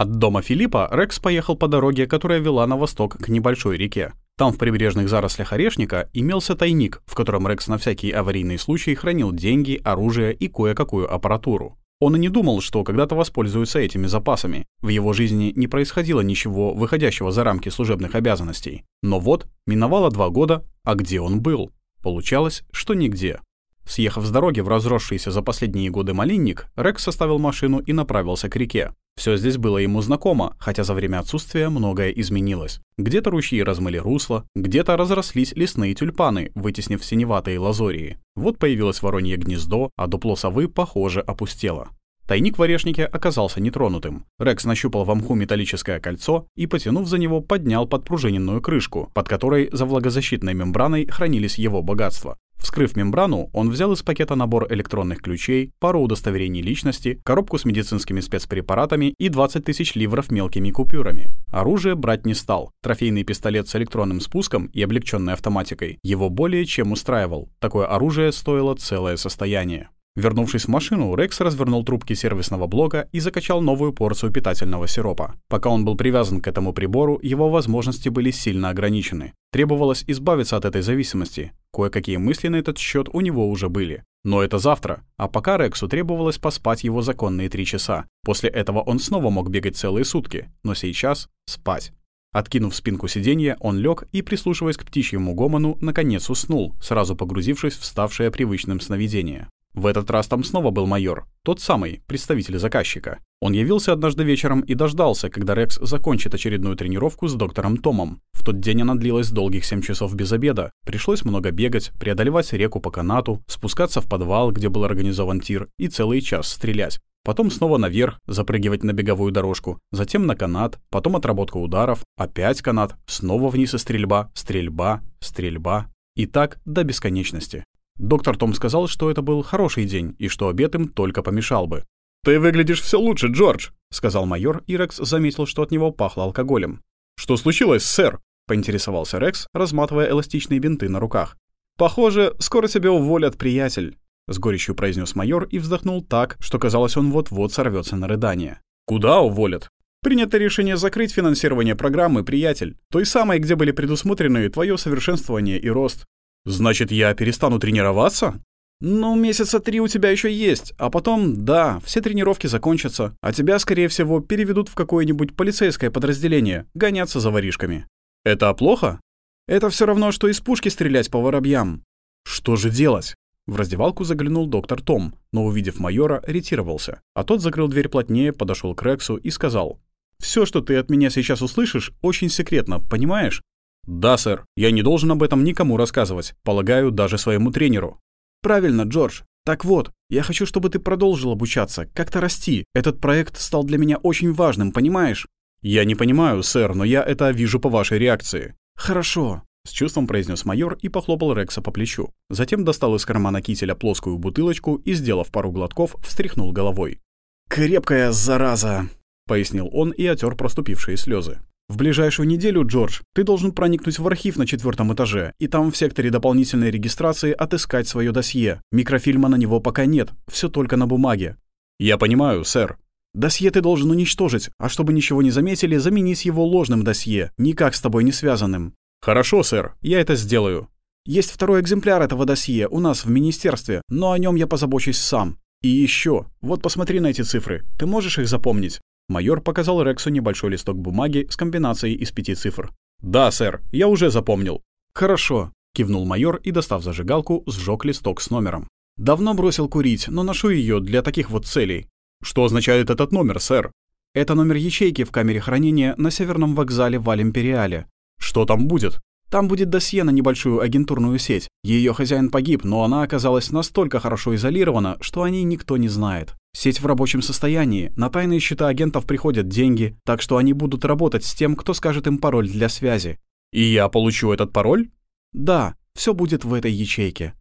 От дома Филиппа Рекс поехал по дороге, которая вела на восток к небольшой реке. Там в прибрежных зарослях орешника имелся тайник, в котором Рекс на всякий аварийный случай хранил деньги, оружие и кое-какую аппаратуру. Он и не думал, что когда-то воспользуется этими запасами. В его жизни не происходило ничего, выходящего за рамки служебных обязанностей. Но вот, миновало два года, а где он был? Получалось, что нигде. Съехав с дороги в разросшийся за последние годы малинник, Рекс составил машину и направился к реке. Все здесь было ему знакомо, хотя за время отсутствия многое изменилось. Где-то ручьи размыли русло, где-то разрослись лесные тюльпаны, вытеснив синеватые лазории. Вот появилось воронье гнездо, а дупло совы, похоже, опустело. Тайник в орешнике оказался нетронутым. Рекс нащупал в мху металлическое кольцо и, потянув за него, поднял подпружиненную крышку, под которой за влагозащитной мембраной хранились его богатства. Вскрыв мембрану, он взял из пакета набор электронных ключей, пару удостоверений личности, коробку с медицинскими спецпрепаратами и 20 тысяч ливров мелкими купюрами. Оружие брать не стал. Трофейный пистолет с электронным спуском и облегченной автоматикой его более чем устраивал. Такое оружие стоило целое состояние. Вернувшись в машину, Рекс развернул трубки сервисного блока и закачал новую порцию питательного сиропа. Пока он был привязан к этому прибору, его возможности были сильно ограничены. Требовалось избавиться от этой зависимости. Кое-какие мысли на этот счет у него уже были. Но это завтра, а пока Рексу требовалось поспать его законные три часа. После этого он снова мог бегать целые сутки, но сейчас спать. Откинув спинку сиденья, он лег и, прислушиваясь к птичьему гомону, наконец уснул, сразу погрузившись в ставшее привычным сновидение. В этот раз там снова был майор, тот самый, представитель заказчика. Он явился однажды вечером и дождался, когда Рекс закончит очередную тренировку с доктором Томом. В тот день она длилась долгих 7 часов без обеда. Пришлось много бегать, преодолевать реку по канату, спускаться в подвал, где был организован тир, и целый час стрелять. Потом снова наверх, запрыгивать на беговую дорожку, затем на канат, потом отработка ударов, опять канат, снова вниз и стрельба, стрельба, стрельба. И так до бесконечности. Доктор Том сказал, что это был хороший день и что обед им только помешал бы. «Ты выглядишь все лучше, Джордж», — сказал майор, и Рекс заметил, что от него пахло алкоголем. «Что случилось, сэр?» — поинтересовался Рекс, разматывая эластичные бинты на руках. «Похоже, скоро тебя уволят, приятель», — с горечью произнес майор и вздохнул так, что казалось, он вот-вот сорвется на рыдание. «Куда уволят?» «Принято решение закрыть финансирование программы, приятель, той самой, где были предусмотрены твое совершенствование и рост. Значит, я перестану тренироваться? Ну, месяца три у тебя еще есть, а потом, да, все тренировки закончатся, а тебя, скорее всего, переведут в какое-нибудь полицейское подразделение, гоняться за воришками. Это плохо? Это все равно, что из пушки стрелять по воробьям. Что же делать? В раздевалку заглянул доктор Том, но, увидев майора, ретировался. А тот закрыл дверь плотнее, подошел к Рексу и сказал. «Все, что ты от меня сейчас услышишь, очень секретно, понимаешь? «Да, сэр. Я не должен об этом никому рассказывать. Полагаю, даже своему тренеру». «Правильно, Джордж. Так вот, я хочу, чтобы ты продолжил обучаться, как-то расти. Этот проект стал для меня очень важным, понимаешь?» «Я не понимаю, сэр, но я это вижу по вашей реакции». «Хорошо», — с чувством произнес майор и похлопал Рекса по плечу. Затем достал из кармана кителя плоскую бутылочку и, сделав пару глотков, встряхнул головой. «Крепкая зараза», — пояснил он и отер проступившие слезы. В ближайшую неделю, Джордж, ты должен проникнуть в архив на четвертом этаже и там в секторе дополнительной регистрации отыскать свое досье. Микрофильма на него пока нет, все только на бумаге. Я понимаю, сэр. Досье ты должен уничтожить, а чтобы ничего не заметили, заменить его ложным досье, никак с тобой не связанным. Хорошо, сэр, я это сделаю. Есть второй экземпляр этого досье у нас в министерстве, но о нем я позабочусь сам. И еще, вот посмотри на эти цифры. Ты можешь их запомнить? Майор показал Рексу небольшой листок бумаги с комбинацией из пяти цифр. «Да, сэр, я уже запомнил». «Хорошо», — кивнул майор и, достав зажигалку, сжег листок с номером. «Давно бросил курить, но ношу ее для таких вот целей». «Что означает этот номер, сэр?» «Это номер ячейки в камере хранения на северном вокзале в Алимпериале». «Что там будет?» Там будет досье на небольшую агентурную сеть. Ее хозяин погиб, но она оказалась настолько хорошо изолирована, что о ней никто не знает. Сеть в рабочем состоянии, на тайные счета агентов приходят деньги, так что они будут работать с тем, кто скажет им пароль для связи. И я получу этот пароль? Да, все будет в этой ячейке.